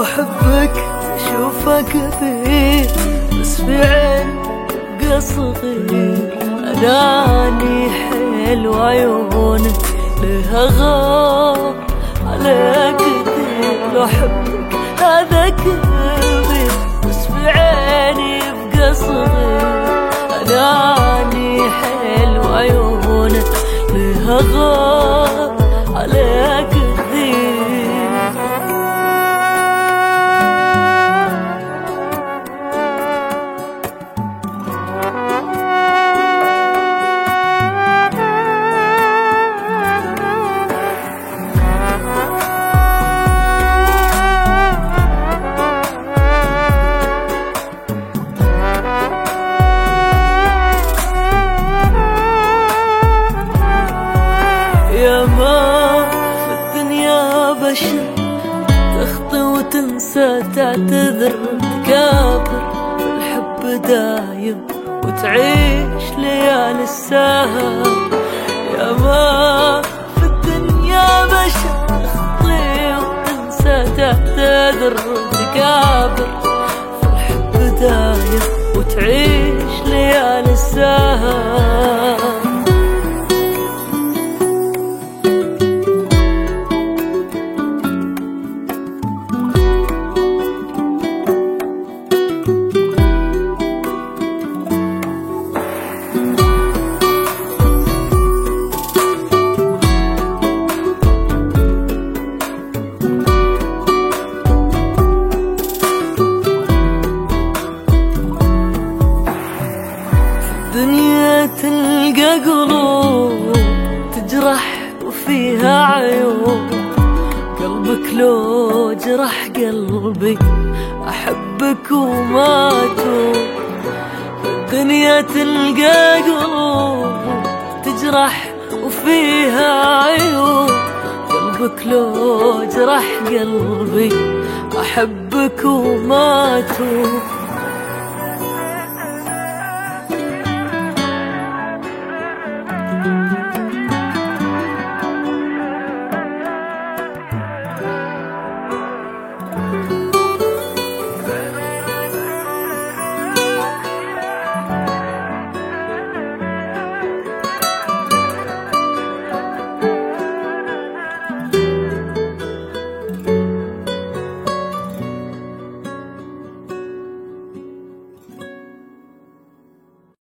احبك أشوفك كثير بس في عيني يبقى صغير اناني حيل وعيونك لها غار عليك لو احبك هذا كبير بس في عيني يبقى صغير اناني حيل وعيونك لها غار تخطي وتنسى تعتذر تكابر الحب دايم وتعيش ليالي السهر. يا ما في الدنيا بشر تخطي وتنسى تعتذر تكابر. قلوب تجرح وفيها عيوب. قلبك لو جرح قلبي أحبك وما توب الدنيا تلقى قلوب تجرح وفيها عيوب. قلبك لو جرح قلبي أحبك وما توب